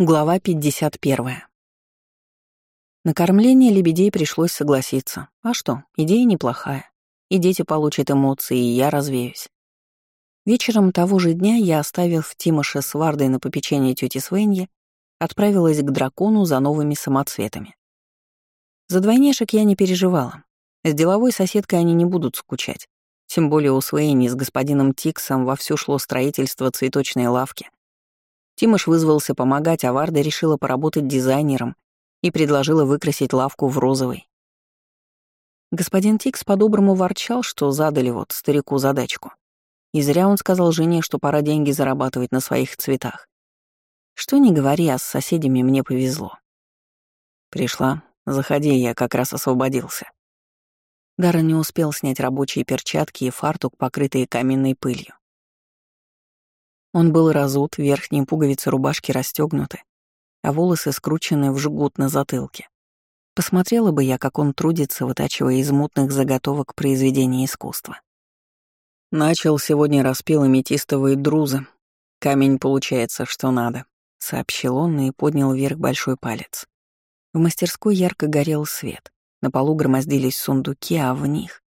Глава 51. На кормление лебедей пришлось согласиться. А что, идея неплохая. И дети получат эмоции, и я развеюсь. Вечером того же дня я, оставив Тимоша с Вардой на попечение тети Свеньи, отправилась к дракону за новыми самоцветами. За двойняшек я не переживала. С деловой соседкой они не будут скучать. Тем более у Свейни с господином Тиксом вовсю шло строительство цветочной лавки — Тимош вызвался помогать, а Варда решила поработать дизайнером и предложила выкрасить лавку в розовый. Господин Тикс по-доброму ворчал, что задали вот старику задачку. И зря он сказал жене, что пора деньги зарабатывать на своих цветах. Что ни говори, а с соседями мне повезло. Пришла. Заходи, я как раз освободился. Даррен не успел снять рабочие перчатки и фартук, покрытые каменной пылью. Он был разут, верхние пуговицы рубашки расстегнуты, а волосы скручены в жгут на затылке. Посмотрела бы я, как он трудится, вытачивая из мутных заготовок произведения искусства. Начал сегодня распил аметистовые друзы. Камень получается, что надо, — сообщил он и поднял вверх большой палец. В мастерской ярко горел свет. На полу громоздились сундуки, а в них...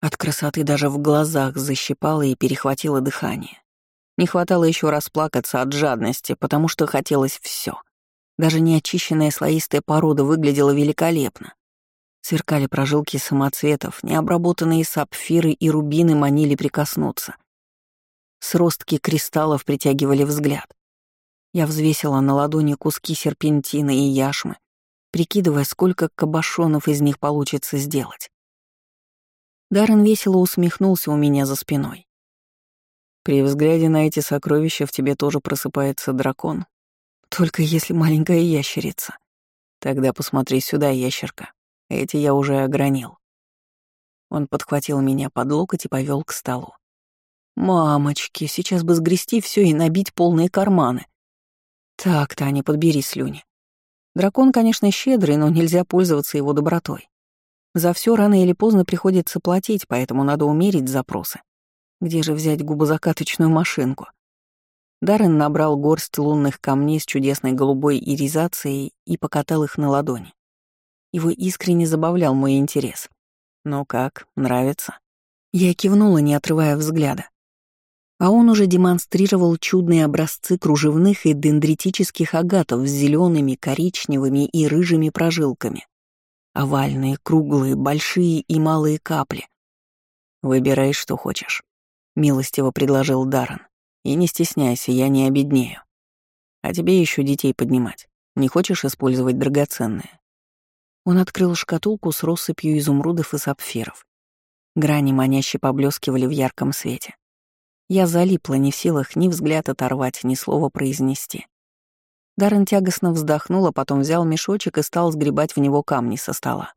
От красоты даже в глазах защипало и перехватило дыхание. Не хватало еще расплакаться от жадности, потому что хотелось все. Даже неочищенная слоистая порода выглядела великолепно. Сверкали прожилки самоцветов, необработанные сапфиры и рубины манили прикоснуться. Сростки кристаллов притягивали взгляд. Я взвесила на ладони куски серпентина и яшмы, прикидывая, сколько кабошонов из них получится сделать. Даррен весело усмехнулся у меня за спиной. При взгляде на эти сокровища в тебе тоже просыпается дракон. Только если маленькая ящерица. Тогда посмотри сюда, ящерка. Эти я уже огранил. Он подхватил меня под локоть и повел к столу. «Мамочки, сейчас бы сгрести все и набить полные карманы». «Так, Таня, подбери слюни. Дракон, конечно, щедрый, но нельзя пользоваться его добротой. За все рано или поздно приходится платить, поэтому надо умерить запросы. Где же взять губозакаточную машинку? Даррен набрал горсть лунных камней с чудесной голубой иризацией и покатал их на ладони. Его искренне забавлял мой интерес. «Ну как, нравится?» Я кивнула, не отрывая взгляда. А он уже демонстрировал чудные образцы кружевных и дендритических агатов с зелеными, коричневыми и рыжими прожилками. Овальные, круглые, большие и малые капли. Выбирай, что хочешь милостиво предложил Даррен. И не стесняйся, я не обеднею. А тебе еще детей поднимать. Не хочешь использовать драгоценные? Он открыл шкатулку с россыпью изумрудов и сапфиров. Грани маняще поблескивали в ярком свете. Я залипла, не в силах ни взгляд оторвать, ни слова произнести. Даррен тягостно вздохнул, а потом взял мешочек и стал сгребать в него камни со стола.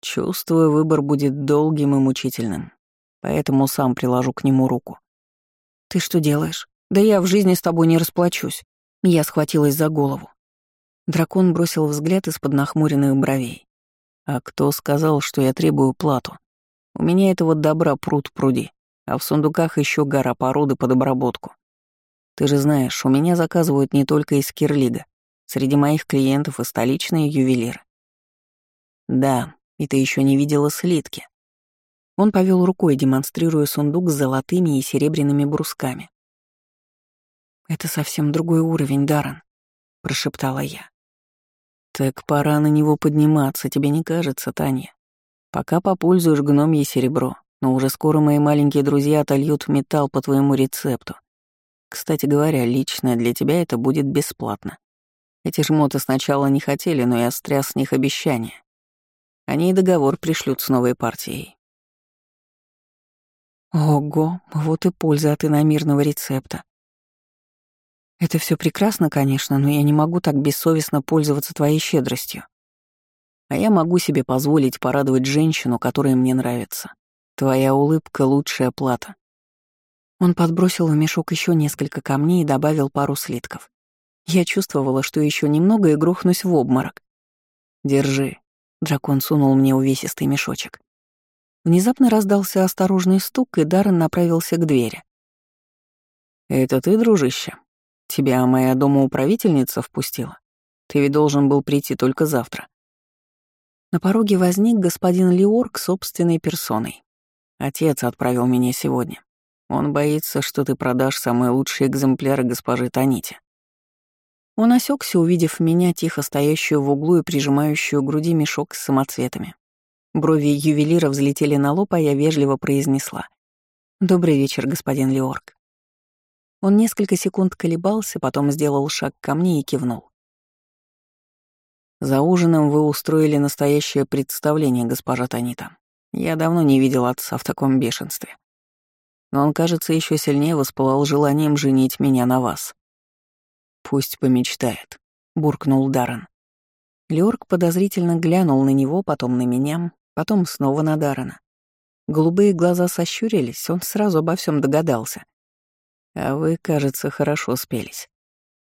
«Чувствую, выбор будет долгим и мучительным поэтому сам приложу к нему руку. «Ты что делаешь? Да я в жизни с тобой не расплачусь». Я схватилась за голову. Дракон бросил взгляд из-под нахмуренных бровей. «А кто сказал, что я требую плату? У меня этого добра пруд пруди, а в сундуках еще гора породы под обработку. Ты же знаешь, у меня заказывают не только из Кирлига. Среди моих клиентов и столичные ювелиры. Да, и ты еще не видела слитки. Он повел рукой, демонстрируя сундук с золотыми и серебряными брусками. «Это совсем другой уровень, Даррен», — прошептала я. «Так пора на него подниматься, тебе не кажется, Таня? Пока попользуешь гномье серебро, но уже скоро мои маленькие друзья отольют металл по твоему рецепту. Кстати говоря, лично для тебя это будет бесплатно. Эти жмоты сначала не хотели, но я стряс с них обещание. Они и договор пришлют с новой партией. Ого, вот и польза от иномирного рецепта. Это все прекрасно, конечно, но я не могу так бессовестно пользоваться твоей щедростью. А я могу себе позволить порадовать женщину, которая мне нравится. Твоя улыбка — лучшая плата. Он подбросил в мешок еще несколько камней и добавил пару слитков. Я чувствовала, что еще немного и грохнусь в обморок. «Держи», — дракон сунул мне увесистый мешочек. Внезапно раздался осторожный стук, и Даррен направился к двери. «Это ты, дружище?» Тебя моя домоуправительница впустила? Ты ведь должен был прийти только завтра». На пороге возник господин Леорг собственной персоной. Отец отправил меня сегодня. Он боится, что ты продашь самые лучшие экземпляры госпожи Таните. Он осекся, увидев меня, тихо стоящую в углу и прижимающую к груди мешок с самоцветами. Брови ювелира взлетели на лоб, а я вежливо произнесла. «Добрый вечер, господин Леорг». Он несколько секунд колебался, потом сделал шаг ко мне и кивнул. «За ужином вы устроили настоящее представление, госпожа Танита. Я давно не видел отца в таком бешенстве но он, кажется, еще сильнее воспылал желанием женить меня на вас. «Пусть помечтает», — буркнул Даррен. Леорг подозрительно глянул на него, потом на меня, потом снова на Даррена. Голубые глаза сощурились, он сразу обо всем догадался. «А вы, кажется, хорошо спелись.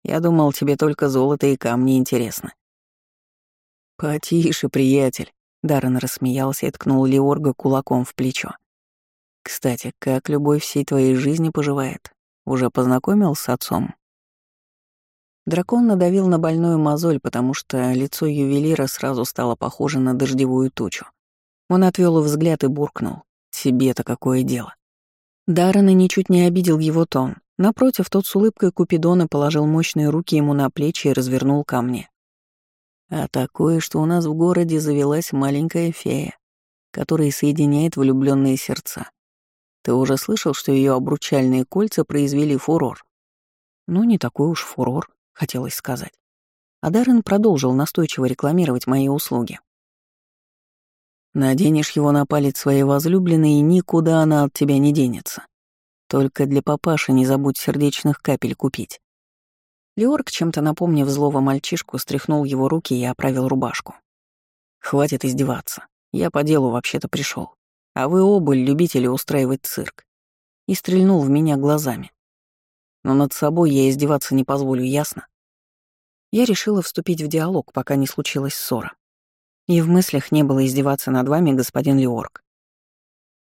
Я думал, тебе только золото и камни интересны». «Потише, приятель», — Даррен рассмеялся и ткнул Леорга кулаком в плечо. Кстати, как любовь всей твоей жизни поживает? Уже познакомился с отцом? Дракон надавил на больную мозоль, потому что лицо ювелира сразу стало похоже на дождевую тучу. Он отвел взгляд и буркнул. «Тебе-то какое дело?» Даррена ничуть не обидел его тон. Напротив, тот с улыбкой Купидона положил мощные руки ему на плечи и развернул ко мне. «А такое, что у нас в городе завелась маленькая фея, которая соединяет влюбленные сердца. Ты уже слышал, что ее обручальные кольца произвели фурор? Ну, не такой уж фурор, хотелось сказать. А Даррен продолжил настойчиво рекламировать мои услуги. Наденешь его на палец своей возлюбленной, и никуда она от тебя не денется. Только для папаши не забудь сердечных капель купить. Леорг, чем-то напомнив злого мальчишку, стряхнул его руки и оправил рубашку. «Хватит издеваться. Я по делу вообще-то пришел. А вы оба любители устраивать цирк. И стрельнул в меня глазами. Но над собой я издеваться не позволю, ясно? Я решила вступить в диалог, пока не случилась ссора. И в мыслях не было издеваться над вами, господин Леорг.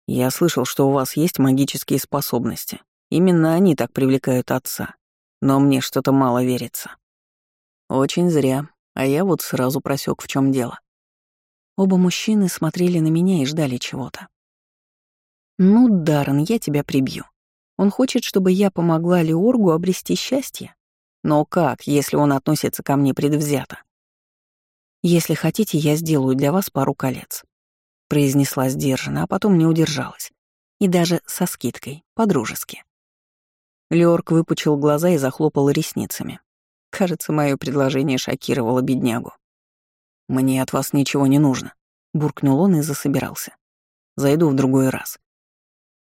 Я слышал, что у вас есть магические способности. Именно они так привлекают отца. Но мне что-то мало верится. Очень зря, а я вот сразу просек, в чем дело. Оба мужчины смотрели на меня и ждали чего-то. «Ну, Даррен, я тебя прибью. Он хочет, чтобы я помогла Леоргу обрести счастье? Но как, если он относится ко мне предвзято? Если хотите, я сделаю для вас пару колец», — произнесла сдержанно, а потом не удержалась. И даже со скидкой, по-дружески. Леорг выпучил глаза и захлопал ресницами. Кажется, мое предложение шокировало беднягу. «Мне от вас ничего не нужно», — буркнул он и засобирался. «Зайду в другой раз».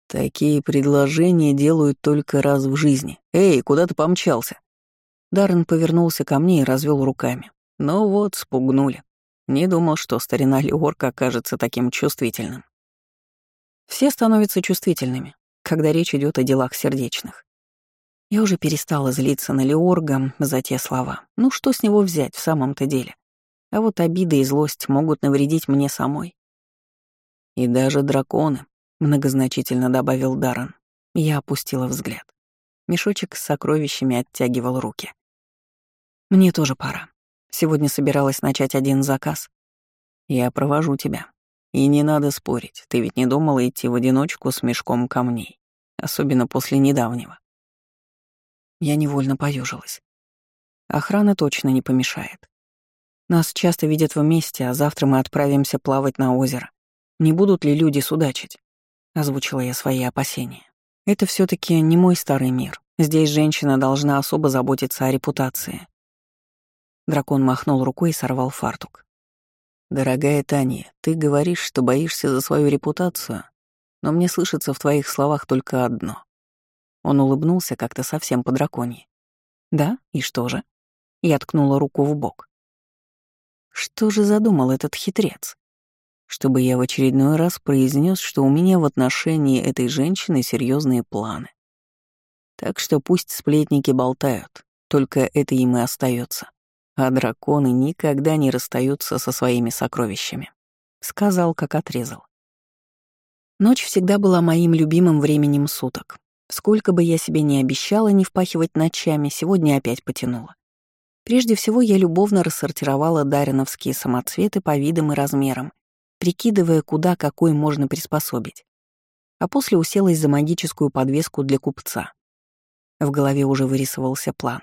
Такие предложения делают только раз в жизни. Эй, куда ты помчался? Даррен повернулся ко мне и развел руками. Ну вот, спугнули. Не думал, что старина Леорка окажется таким чувствительным. Все становятся чувствительными, когда речь идет о делах сердечных. Я уже перестала злиться на Леорга за те слова. Ну что с него взять в самом-то деле? А вот обида и злость могут навредить мне самой. И даже драконы, многозначительно добавил Даррен. Я опустила взгляд. Мешочек с сокровищами оттягивал руки. Мне тоже пора. Сегодня собиралась начать один заказ. Я провожу тебя. И не надо спорить, ты ведь не думала идти в одиночку с мешком камней, особенно после недавнего. Я невольно поюжилась. Охрана точно не помешает. Нас часто видят вместе, а завтра мы отправимся плавать на озеро. Не будут ли люди судачить? — озвучила я свои опасения. «Это все таки не мой старый мир. Здесь женщина должна особо заботиться о репутации». Дракон махнул рукой и сорвал фартук. «Дорогая Таня, ты говоришь, что боишься за свою репутацию, но мне слышится в твоих словах только одно». Он улыбнулся как-то совсем по драконье. «Да? И что же?» Я ткнула руку в бок. Что же задумал этот хитрец? чтобы я в очередной раз произнес, что у меня в отношении этой женщины серьезные планы. Так что пусть сплетники болтают, только это им и остается. А драконы никогда не расстаются со своими сокровищами. Сказал, как отрезал. Ночь всегда была моим любимым временем суток. Сколько бы я себе ни обещала не впахивать ночами, сегодня опять потянула. Прежде всего я любовно рассортировала дариновские самоцветы по видам и размерам, прикидывая, куда какой можно приспособить. А после уселась за магическую подвеску для купца. В голове уже вырисовался план.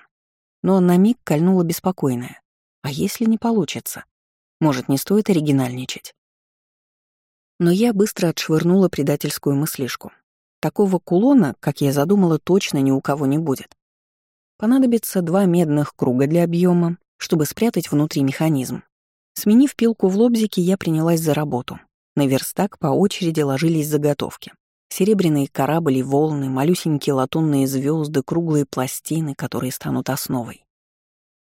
Но на миг кольнула беспокойная. А если не получится? Может, не стоит оригинальничать? Но я быстро отшвырнула предательскую мыслишку. Такого кулона, как я задумала, точно ни у кого не будет. Понадобится два медных круга для объема, чтобы спрятать внутри механизм. Сменив пилку в лобзике, я принялась за работу. На верстак по очереди ложились заготовки. Серебряные корабли, волны, малюсенькие латунные звезды, круглые пластины, которые станут основой.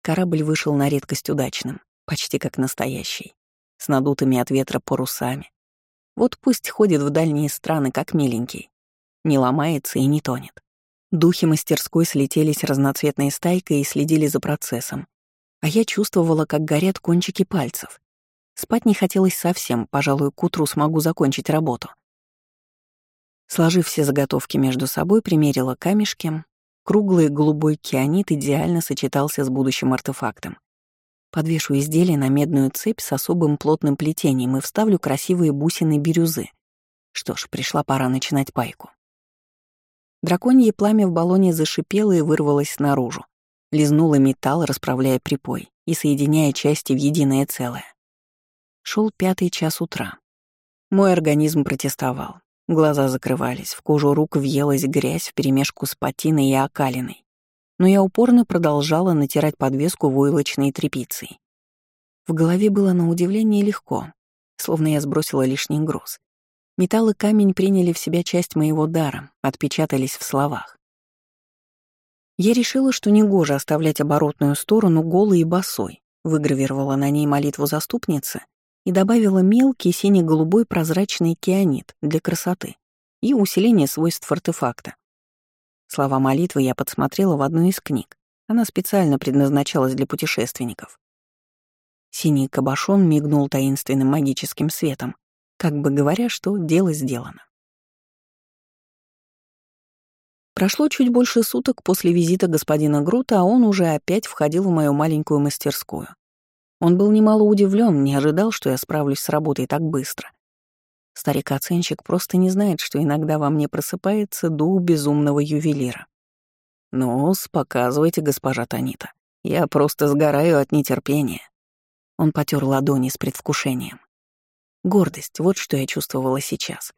Корабль вышел на редкость удачным, почти как настоящий, с надутыми от ветра парусами. Вот пусть ходит в дальние страны, как миленький. Не ломается и не тонет. Духи мастерской слетелись разноцветной стайкой и следили за процессом. А я чувствовала, как горят кончики пальцев. Спать не хотелось совсем, пожалуй, к утру смогу закончить работу. Сложив все заготовки между собой, примерила камешки. Круглый голубой кианит идеально сочетался с будущим артефактом. Подвешу изделие на медную цепь с особым плотным плетением и вставлю красивые бусины бирюзы. Что ж, пришла пора начинать пайку. Драконье пламя в баллоне зашипело и вырвалось наружу. Лизнуло металл, расправляя припой и соединяя части в единое целое. Шел пятый час утра. Мой организм протестовал. Глаза закрывались, в кожу рук въелась грязь вперемешку с патиной и окалиной. Но я упорно продолжала натирать подвеску войлочной тряпицей. В голове было на удивление легко, словно я сбросила лишний груз. Металл и камень приняли в себя часть моего дара, отпечатались в словах. Я решила, что негоже оставлять оборотную сторону голой и босой, выгравировала на ней молитву заступницы и добавила мелкий сине-голубой прозрачный кианит для красоты и усиления свойств артефакта. Слова молитвы я подсмотрела в одну из книг. Она специально предназначалась для путешественников. Синий кабошон мигнул таинственным магическим светом, как бы говоря, что дело сделано. Прошло чуть больше суток после визита господина Грута, а он уже опять входил в мою маленькую мастерскую. Он был немало удивлен, не ожидал, что я справлюсь с работой так быстро. Старик-оценщик просто не знает, что иногда во мне просыпается дух безумного ювелира. ну показывайте, госпожа Танита. Я просто сгораю от нетерпения». Он потер ладони с предвкушением. Гордость — вот что я чувствовала сейчас.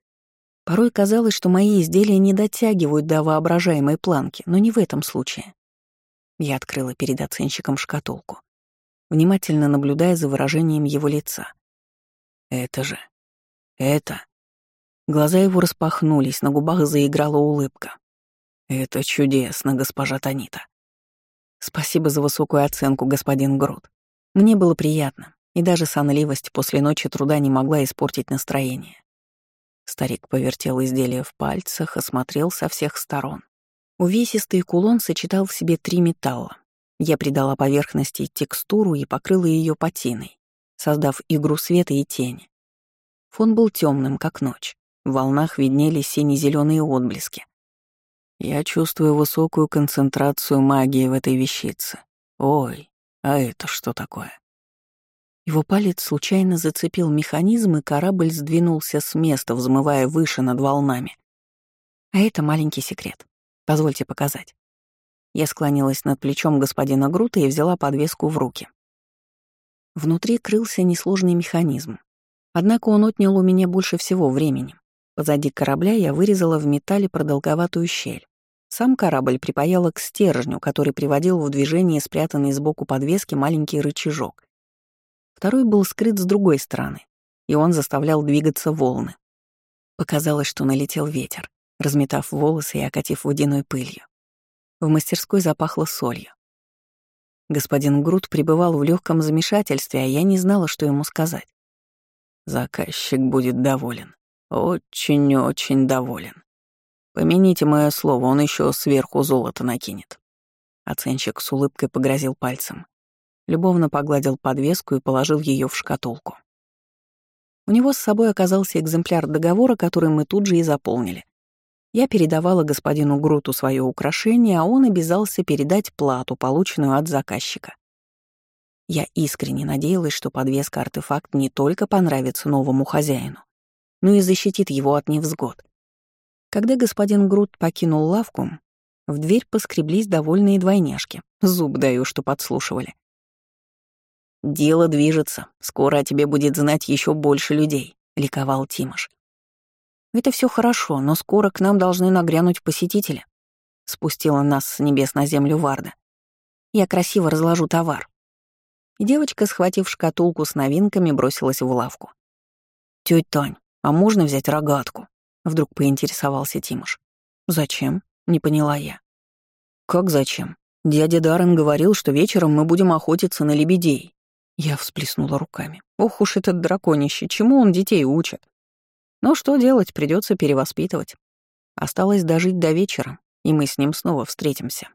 Порой казалось, что мои изделия не дотягивают до воображаемой планки, но не в этом случае. Я открыла перед оценщиком шкатулку, внимательно наблюдая за выражением его лица. Это же... Это... Глаза его распахнулись, на губах заиграла улыбка. «Это чудесно, госпожа Танита». «Спасибо за высокую оценку, господин Грут. Мне было приятно и даже сонливость после ночи труда не могла испортить настроение. Старик повертел изделие в пальцах, осмотрел со всех сторон. Увесистый кулон сочетал в себе три металла. Я придала поверхности текстуру и покрыла ее патиной, создав игру света и тени. Фон был темным, как ночь. В волнах виднелись сине-зеленые отблески. Я чувствую высокую концентрацию магии в этой вещице. Ой, а это что такое? Его палец случайно зацепил механизм, и корабль сдвинулся с места, взмывая выше над волнами. А это маленький секрет. Позвольте показать. Я склонилась над плечом господина Грута и взяла подвеску в руки. Внутри крылся несложный механизм. Однако он отнял у меня больше всего времени. Позади корабля я вырезала в металле продолговатую щель. Сам корабль припаяла к стержню, который приводил в движение спрятанный сбоку подвески маленький рычажок. Второй был скрыт с другой стороны, и он заставлял двигаться волны. Показалось, что налетел ветер, разметав волосы и окатив водяной пылью. В мастерской запахло солью. Господин Грут пребывал в легком замешательстве, а я не знала, что ему сказать. Заказчик будет доволен. Очень-очень доволен. Помяните мое слово, он еще сверху золото накинет. Оценщик с улыбкой погрозил пальцем любовно погладил подвеску и положил ее в шкатулку. У него с собой оказался экземпляр договора, который мы тут же и заполнили. Я передавала господину Груту свое украшение, а он обязался передать плату, полученную от заказчика. Я искренне надеялась, что подвеска-артефакт не только понравится новому хозяину, но и защитит его от невзгод. Когда господин Грут покинул лавку, в дверь поскреблись довольные двойняшки. Зуб даю, что подслушивали. «Дело движется. Скоро о тебе будет знать еще больше людей», — ликовал Тимош. «Это все хорошо, но скоро к нам должны нагрянуть посетители», — спустила нас с небес на землю Варда. «Я красиво разложу товар». И девочка, схватив шкатулку с новинками, бросилась в лавку. «Тёть Тань, а можно взять рогатку?» — вдруг поинтересовался Тимош. «Зачем?» — не поняла я. «Как зачем? Дядя Даррен говорил, что вечером мы будем охотиться на лебедей». Я всплеснула руками. Ох уж этот драконище, чему он детей учит? Но что делать, придется перевоспитывать. Осталось дожить до вечера, и мы с ним снова встретимся.